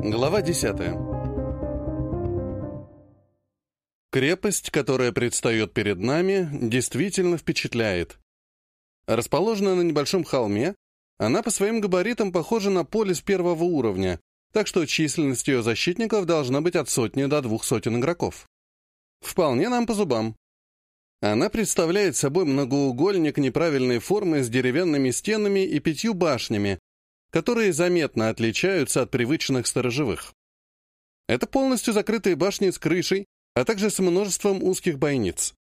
Глава 10. Крепость, которая предстает перед нами, действительно впечатляет. Расположена на небольшом холме, она по своим габаритам похожа на полис первого уровня, так что численность ее защитников должна быть от сотни до двух сотен игроков. Вполне нам по зубам. Она представляет собой многоугольник неправильной формы с деревянными стенами и пятью башнями, которые заметно отличаются от привычных сторожевых. Это полностью закрытые башни с крышей, а также с множеством узких бойниц.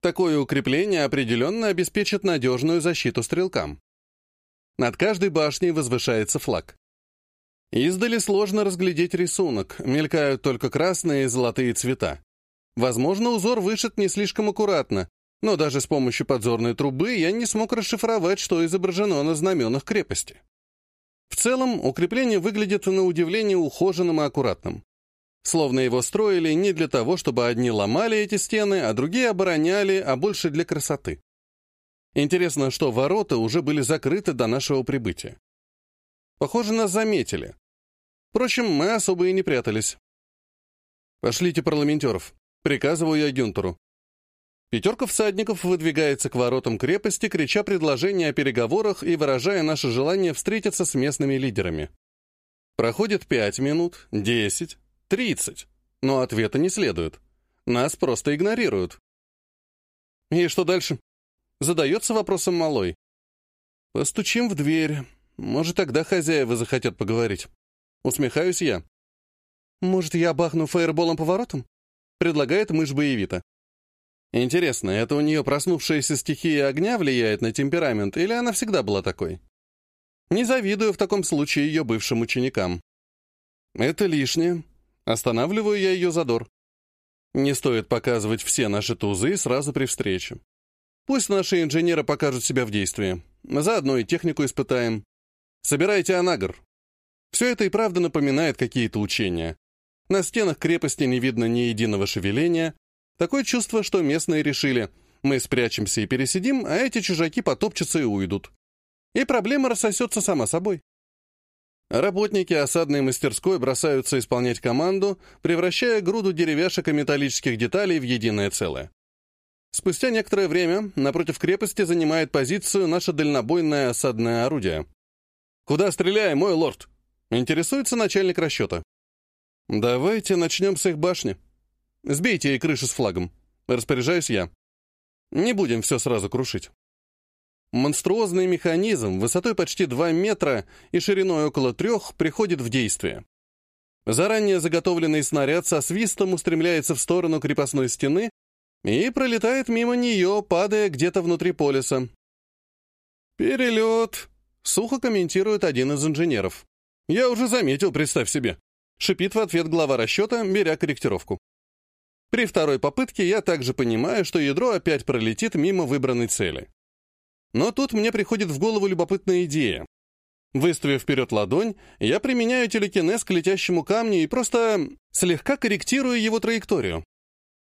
Такое укрепление определенно обеспечит надежную защиту стрелкам. Над каждой башней возвышается флаг. Издали сложно разглядеть рисунок, мелькают только красные и золотые цвета. Возможно, узор вышит не слишком аккуратно, но даже с помощью подзорной трубы я не смог расшифровать, что изображено на знаменах крепости. В целом, укрепление выглядит на удивление ухоженным и аккуратным. Словно его строили не для того, чтобы одни ломали эти стены, а другие обороняли, а больше для красоты. Интересно, что ворота уже были закрыты до нашего прибытия. Похоже, нас заметили. Впрочем, мы особо и не прятались. «Пошлите парламентеров», — приказываю я Гюнтеру. Пятерка всадников выдвигается к воротам крепости, крича предложения о переговорах и выражая наше желание встретиться с местными лидерами. Проходит пять минут, десять, тридцать, но ответа не следует. Нас просто игнорируют. И что дальше? Задается вопросом малой. Постучим в дверь. Может, тогда хозяева захотят поговорить. Усмехаюсь я. Может, я бахну фаерболом по воротам? Предлагает мышь боевита. Интересно, это у нее проснувшаяся стихия огня влияет на темперамент, или она всегда была такой? Не завидую в таком случае ее бывшим ученикам. Это лишнее. Останавливаю я ее задор. Не стоит показывать все наши тузы сразу при встрече. Пусть наши инженеры покажут себя в действии. Заодно и технику испытаем. Собирайте анагр. Все это и правда напоминает какие-то учения. На стенах крепости не видно ни единого шевеления, Такое чувство, что местные решили, мы спрячемся и пересидим, а эти чужаки потопчутся и уйдут. И проблема рассосется сама собой. Работники осадной мастерской бросаются исполнять команду, превращая груду деревяшек и металлических деталей в единое целое. Спустя некоторое время напротив крепости занимает позицию наше дальнобойное осадное орудие. «Куда стреляем, мой лорд?» — интересуется начальник расчета. «Давайте начнем с их башни», Сбейте ей крышу с флагом. Распоряжаюсь я. Не будем все сразу крушить. Монструозный механизм высотой почти 2 метра и шириной около трех приходит в действие. Заранее заготовленный снаряд со свистом устремляется в сторону крепостной стены и пролетает мимо нее, падая где-то внутри полиса. «Перелет», — сухо комментирует один из инженеров. «Я уже заметил, представь себе», — шипит в ответ глава расчета, беря корректировку. При второй попытке я также понимаю, что ядро опять пролетит мимо выбранной цели. Но тут мне приходит в голову любопытная идея. Выставив вперед ладонь, я применяю телекинез к летящему камню и просто слегка корректирую его траекторию.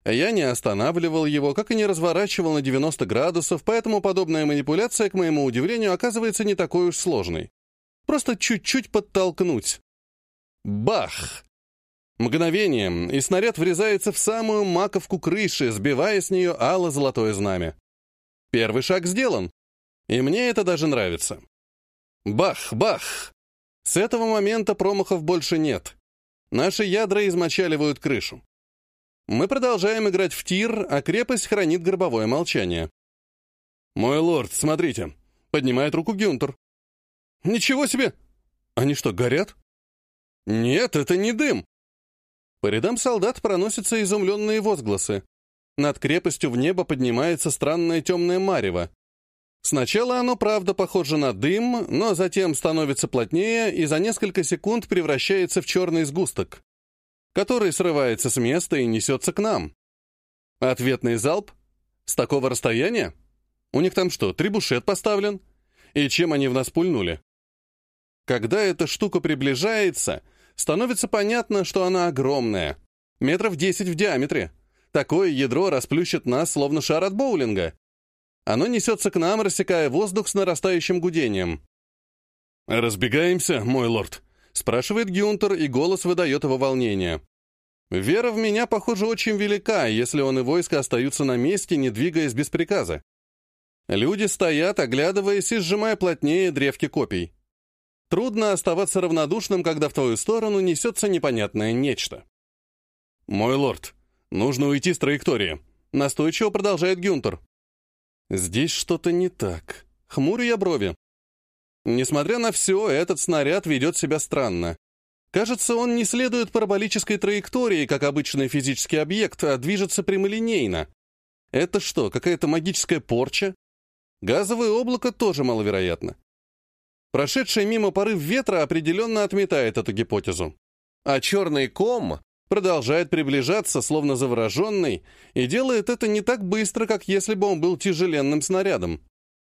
Я не останавливал его, как и не разворачивал на 90 градусов, поэтому подобная манипуляция, к моему удивлению, оказывается не такой уж сложной. Просто чуть-чуть подтолкнуть. Бах! Мгновением, и снаряд врезается в самую маковку крыши, сбивая с нее ало-золотое знамя. Первый шаг сделан, и мне это даже нравится. Бах, бах! С этого момента промахов больше нет. Наши ядра измочаливают крышу. Мы продолжаем играть в тир, а крепость хранит гробовое молчание. «Мой лорд, смотрите!» — поднимает руку Гюнтер. «Ничего себе! Они что, горят?» «Нет, это не дым!» По рядам солдат проносятся изумленные возгласы. Над крепостью в небо поднимается странное темное марево. Сначала оно, правда, похоже на дым, но затем становится плотнее и за несколько секунд превращается в черный сгусток, который срывается с места и несется к нам. Ответный залп? С такого расстояния? У них там что, трибушет поставлен? И чем они в нас пульнули? Когда эта штука приближается, становится понятно, что она огромная. Метров десять в диаметре. Такое ядро расплющит нас, словно шар от боулинга. Оно несется к нам, рассекая воздух с нарастающим гудением. «Разбегаемся, мой лорд?» — Спрашивает Гюнтер, и голос выдает его волнение. Вера в меня, похоже, очень велика, если он и войско остаются на месте, не двигаясь без приказа. Люди стоят, оглядываясь и сжимая плотнее древки копий. Трудно оставаться равнодушным, когда в твою сторону несется непонятное нечто. «Мой лорд, нужно уйти с траектории», — настойчиво продолжает Гюнтер. «Здесь что-то не так. Хмурю я брови. Несмотря на все, этот снаряд ведет себя странно. Кажется, он не следует параболической траектории, как обычный физический объект, а движется прямолинейно. Это что, какая-то магическая порча? Газовое облако тоже маловероятно. Прошедший мимо порыв ветра определенно отметает эту гипотезу. А черный ком продолжает приближаться, словно завороженный, и делает это не так быстро, как если бы он был тяжеленным снарядом.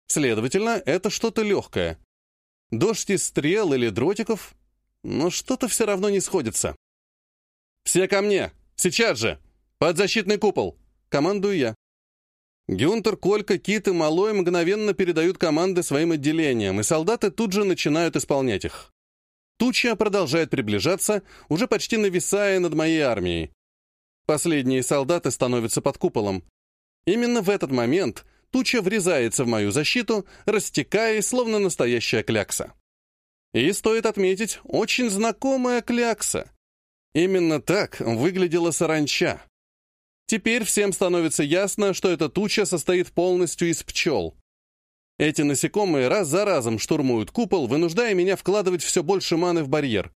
Следовательно, это что-то легкое. Дождь из стрел или дротиков, но что-то все равно не сходится. «Все ко мне! Сейчас же! Под защитный купол!» — командую я. Гюнтер, Колька, Кит и Малой мгновенно передают команды своим отделениям, и солдаты тут же начинают исполнять их. Туча продолжает приближаться, уже почти нависая над моей армией. Последние солдаты становятся под куполом. Именно в этот момент туча врезается в мою защиту, растекаясь, словно настоящая клякса. И стоит отметить, очень знакомая клякса. Именно так выглядела саранча. Теперь всем становится ясно, что эта туча состоит полностью из пчел. Эти насекомые раз за разом штурмуют купол, вынуждая меня вкладывать все больше маны в барьер.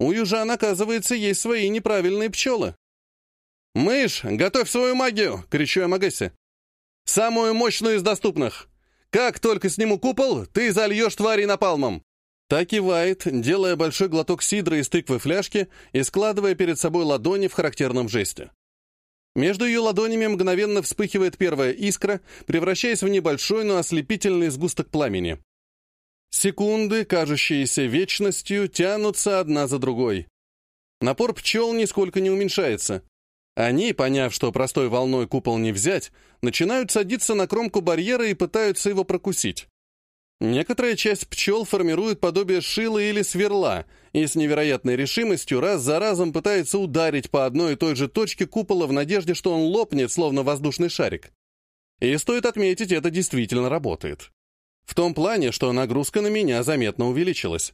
У южан, оказывается, есть свои неправильные пчелы. «Мышь, готовь свою магию!» — кричу я Магессе. «Самую мощную из доступных! Как только сниму купол, ты зальешь твари напалмом!» Так кивает, делая большой глоток сидра из тыквы фляжки и складывая перед собой ладони в характерном жесте. Между ее ладонями мгновенно вспыхивает первая искра, превращаясь в небольшой, но ослепительный сгусток пламени. Секунды, кажущиеся вечностью, тянутся одна за другой. Напор пчел нисколько не уменьшается. Они, поняв, что простой волной купол не взять, начинают садиться на кромку барьера и пытаются его прокусить. Некоторая часть пчел формирует подобие шила или сверла и с невероятной решимостью раз за разом пытается ударить по одной и той же точке купола в надежде, что он лопнет, словно воздушный шарик. И стоит отметить, это действительно работает. В том плане, что нагрузка на меня заметно увеличилась.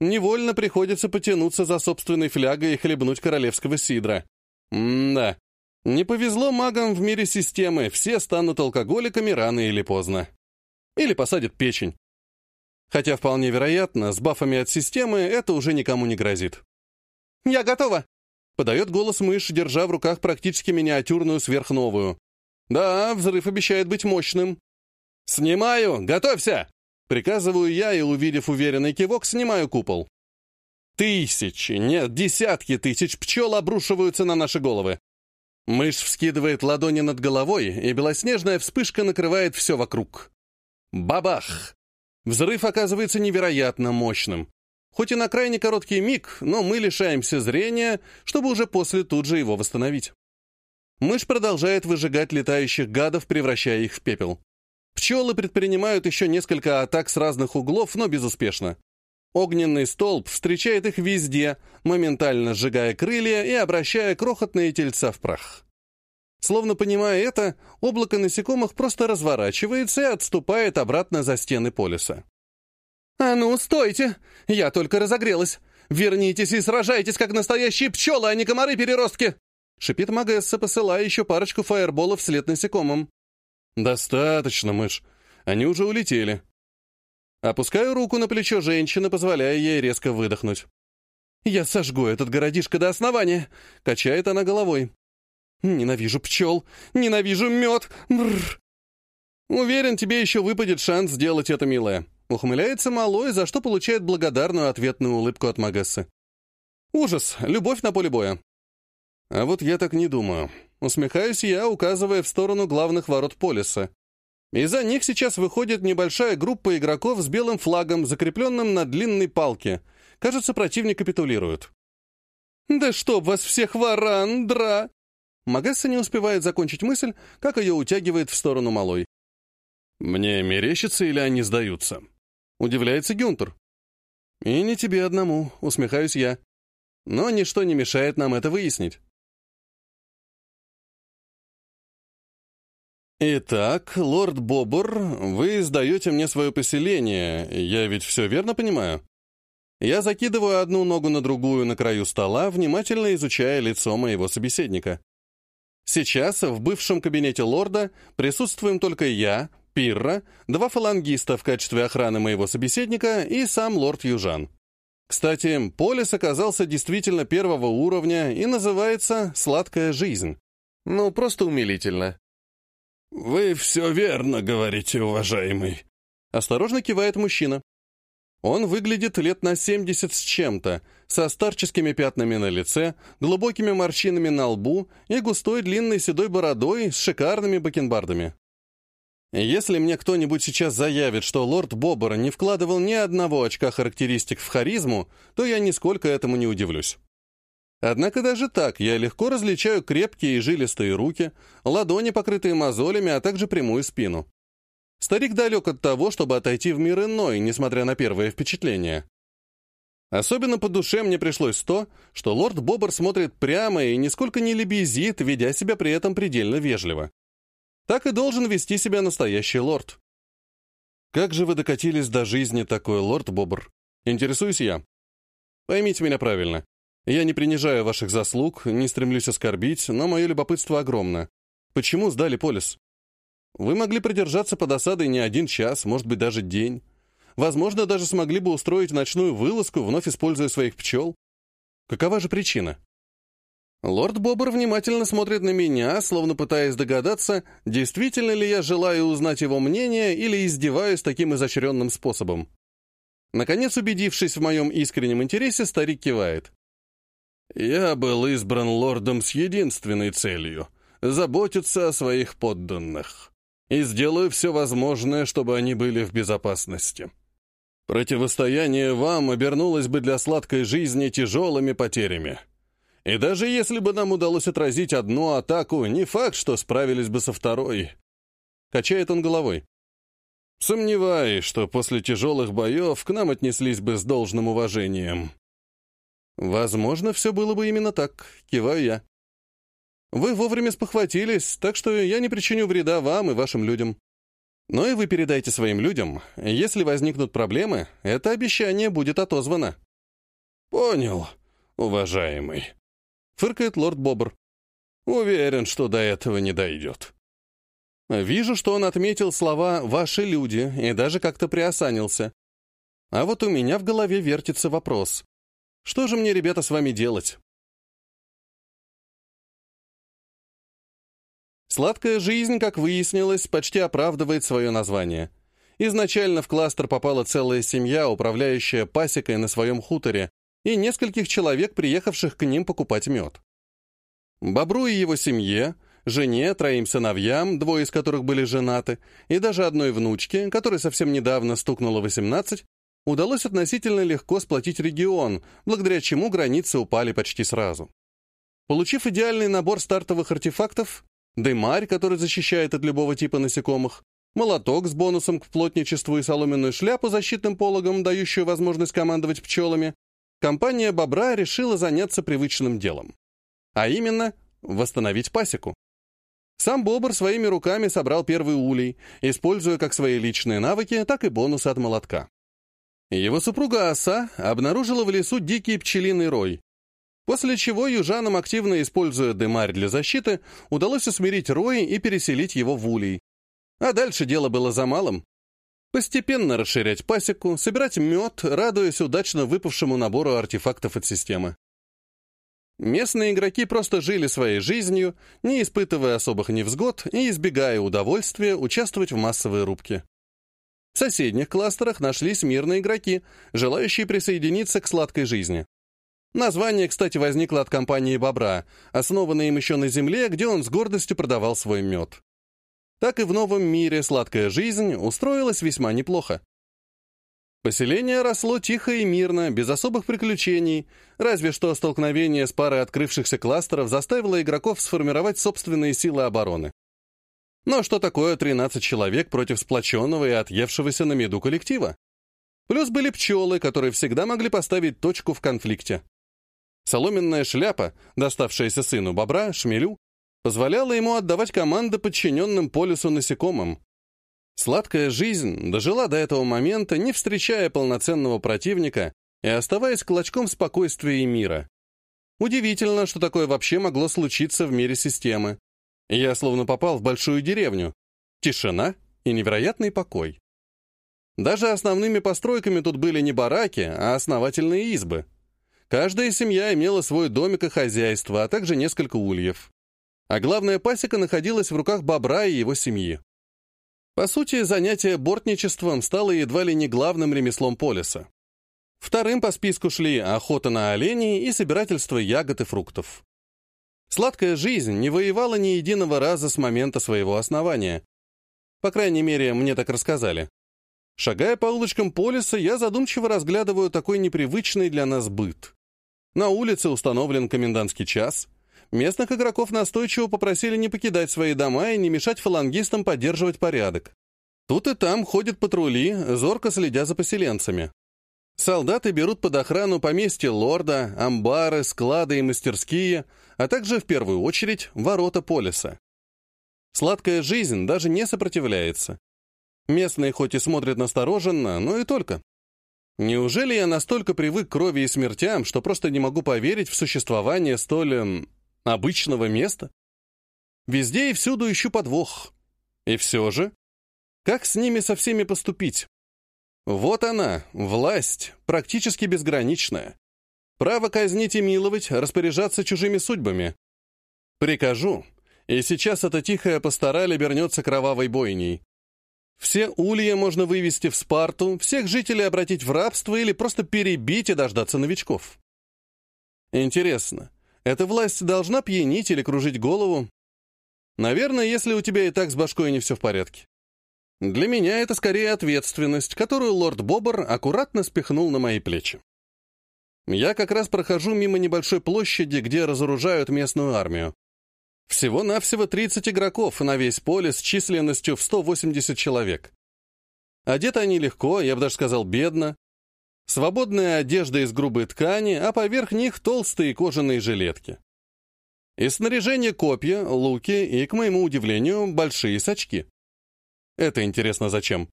Невольно приходится потянуться за собственной флягой и хлебнуть королевского сидра. М-да. Не повезло магам в мире системы, все станут алкоголиками рано или поздно. Или посадят печень. Хотя вполне вероятно, с бафами от системы это уже никому не грозит. «Я готова!» — подает голос мышь, держа в руках практически миниатюрную сверхновую. «Да, взрыв обещает быть мощным». «Снимаю! Готовься!» Приказываю я и, увидев уверенный кивок, снимаю купол. Тысячи, нет, десятки тысяч пчел обрушиваются на наши головы. Мышь вскидывает ладони над головой, и белоснежная вспышка накрывает все вокруг. Бабах! Взрыв оказывается невероятно мощным. Хоть и на крайне короткий миг, но мы лишаемся зрения, чтобы уже после тут же его восстановить. Мышь продолжает выжигать летающих гадов, превращая их в пепел. Пчелы предпринимают еще несколько атак с разных углов, но безуспешно. Огненный столб встречает их везде, моментально сжигая крылья и обращая крохотные тельца в прах. Словно понимая это, облако насекомых просто разворачивается и отступает обратно за стены полиса. «А ну, стойте! Я только разогрелась! Вернитесь и сражайтесь, как настоящие пчелы, а не комары-переростки!» Шипит Магесса, посылая еще парочку фаерболов вслед насекомым. «Достаточно, мышь. Они уже улетели». Опускаю руку на плечо женщины, позволяя ей резко выдохнуть. «Я сожгу этот городишко до основания!» — качает она головой. Ненавижу пчел, ненавижу мед. Бррр. Уверен, тебе еще выпадет шанс сделать это, милая. Ухмыляется малой, за что получает благодарную ответную улыбку от Магессы. Ужас, любовь на поле боя. А вот я так не думаю. Усмехаюсь я, указывая в сторону главных ворот полиса. Из-за них сейчас выходит небольшая группа игроков с белым флагом, закрепленным на длинной палке. Кажется, противник капитулирует. «Да чтоб вас всех, варандра!» Магесса не успевает закончить мысль, как ее утягивает в сторону малой. «Мне мерещится или они сдаются?» Удивляется Гюнтер. «И не тебе одному», — усмехаюсь я. «Но ничто не мешает нам это выяснить». «Итак, лорд Бобур, вы сдаете мне свое поселение, я ведь все верно понимаю?» Я закидываю одну ногу на другую на краю стола, внимательно изучая лицо моего собеседника. Сейчас в бывшем кабинете лорда присутствуем только я, Пирра, два фалангиста в качестве охраны моего собеседника и сам лорд Южан. Кстати, полис оказался действительно первого уровня и называется «Сладкая жизнь». Ну, просто умилительно. «Вы все верно говорите, уважаемый», — осторожно кивает мужчина. Он выглядит лет на 70 с чем-то, со старческими пятнами на лице, глубокими морщинами на лбу и густой длинной седой бородой с шикарными бакенбардами. Если мне кто-нибудь сейчас заявит, что лорд Боббер не вкладывал ни одного очка характеристик в харизму, то я нисколько этому не удивлюсь. Однако даже так я легко различаю крепкие и жилистые руки, ладони, покрытые мозолями, а также прямую спину. Старик далек от того, чтобы отойти в мир иной, несмотря на первое впечатление. Особенно по душе мне пришлось то, что лорд Бобр смотрит прямо и нисколько не лебезит, ведя себя при этом предельно вежливо. Так и должен вести себя настоящий лорд. Как же вы докатились до жизни такой, лорд Бобр? Интересуюсь я. Поймите меня правильно. Я не принижаю ваших заслуг, не стремлюсь оскорбить, но мое любопытство огромно. Почему сдали полис? Вы могли продержаться под осадой не один час, может быть, даже день. Возможно, даже смогли бы устроить ночную вылазку, вновь используя своих пчел. Какова же причина? Лорд Бобр внимательно смотрит на меня, словно пытаясь догадаться, действительно ли я желаю узнать его мнение или издеваюсь таким изощренным способом. Наконец, убедившись в моем искреннем интересе, старик кивает. Я был избран лордом с единственной целью — заботиться о своих подданных. И сделаю все возможное, чтобы они были в безопасности. Противостояние вам обернулось бы для сладкой жизни тяжелыми потерями. И даже если бы нам удалось отразить одну атаку, не факт, что справились бы со второй. Качает он головой. Сомневаюсь, что после тяжелых боев к нам отнеслись бы с должным уважением. Возможно, все было бы именно так, киваю я. Вы вовремя спохватились, так что я не причиню вреда вам и вашим людям. Но и вы передайте своим людям, если возникнут проблемы, это обещание будет отозвано. Понял, уважаемый. Фыркает лорд Бобр. Уверен, что до этого не дойдет. Вижу, что он отметил слова «ваши люди» и даже как-то приосанился. А вот у меня в голове вертится вопрос. Что же мне, ребята, с вами делать? Сладкая жизнь, как выяснилось, почти оправдывает свое название. Изначально в кластер попала целая семья, управляющая пасекой на своем хуторе, и нескольких человек, приехавших к ним покупать мед. Бобру и его семье, жене, троим сыновьям, двое из которых были женаты, и даже одной внучке, которой совсем недавно стукнуло 18, удалось относительно легко сплотить регион, благодаря чему границы упали почти сразу. Получив идеальный набор стартовых артефактов, дымарь, который защищает от любого типа насекомых, молоток с бонусом к плотничеству и соломенную шляпу защитным пологом, дающую возможность командовать пчелами, компания «Бобра» решила заняться привычным делом. А именно, восстановить пасеку. Сам Бобр своими руками собрал первый улей, используя как свои личные навыки, так и бонусы от молотка. Его супруга Оса обнаружила в лесу дикий пчелиный рой, после чего южанам, активно используя дымарь для защиты, удалось усмирить рой и переселить его в улей. А дальше дело было за малым. Постепенно расширять пасеку, собирать мед, радуясь удачно выпавшему набору артефактов от системы. Местные игроки просто жили своей жизнью, не испытывая особых невзгод и избегая удовольствия участвовать в массовой рубке. В соседних кластерах нашлись мирные игроки, желающие присоединиться к сладкой жизни. Название, кстати, возникло от компании «Бобра», основанной им еще на Земле, где он с гордостью продавал свой мед. Так и в новом мире сладкая жизнь устроилась весьма неплохо. Поселение росло тихо и мирно, без особых приключений, разве что столкновение с парой открывшихся кластеров заставило игроков сформировать собственные силы обороны. Но что такое 13 человек против сплоченного и отъевшегося на меду коллектива? Плюс были пчелы, которые всегда могли поставить точку в конфликте. Соломенная шляпа, доставшаяся сыну бобра, шмелю, позволяла ему отдавать команды подчиненным полюсу насекомым. Сладкая жизнь дожила до этого момента, не встречая полноценного противника и оставаясь клочком спокойствия и мира. Удивительно, что такое вообще могло случиться в мире системы. Я словно попал в большую деревню. Тишина и невероятный покой. Даже основными постройками тут были не бараки, а основательные избы. Каждая семья имела свой домик и хозяйство, а также несколько ульев. А главная пасека находилась в руках бобра и его семьи. По сути, занятие бортничеством стало едва ли не главным ремеслом полиса. Вторым по списку шли охота на оленей и собирательство ягод и фруктов. Сладкая жизнь не воевала ни единого раза с момента своего основания. По крайней мере, мне так рассказали. Шагая по улочкам полиса, я задумчиво разглядываю такой непривычный для нас быт. На улице установлен комендантский час. Местных игроков настойчиво попросили не покидать свои дома и не мешать фалангистам поддерживать порядок. Тут и там ходят патрули, зорко следя за поселенцами. Солдаты берут под охрану поместья лорда, амбары, склады и мастерские, а также, в первую очередь, ворота полиса. Сладкая жизнь даже не сопротивляется. Местные хоть и смотрят настороженно, но и только. Неужели я настолько привык к крови и смертям, что просто не могу поверить в существование столь... Эм, обычного места? Везде и всюду ищу подвох. И все же, как с ними со всеми поступить? Вот она, власть, практически безграничная. Право казнить и миловать, распоряжаться чужими судьбами. Прикажу, и сейчас эта тихая пастораль обернется кровавой бойней. Все улья можно вывести в Спарту, всех жителей обратить в рабство или просто перебить и дождаться новичков. Интересно, эта власть должна пьянить или кружить голову? Наверное, если у тебя и так с башкой не все в порядке. Для меня это скорее ответственность, которую лорд Бобр аккуратно спихнул на мои плечи. Я как раз прохожу мимо небольшой площади, где разоружают местную армию. Всего-навсего 30 игроков на весь поле с численностью в 180 человек. Одеты они легко, я бы даже сказал, бедно. Свободная одежда из грубой ткани, а поверх них толстые кожаные жилетки. Из снаряжения копья, луки и, к моему удивлению, большие сачки. Это интересно зачем?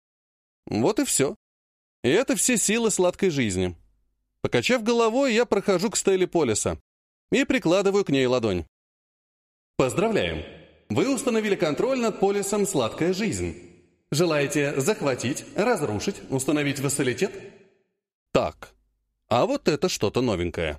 Вот и все. И это все силы сладкой жизни. Покачав головой, я прохожу к стеле полиса и прикладываю к ней ладонь. Поздравляем! Вы установили контроль над полисом «Сладкая жизнь». Желаете захватить, разрушить, установить вассалитет? Так, а вот это что-то новенькое.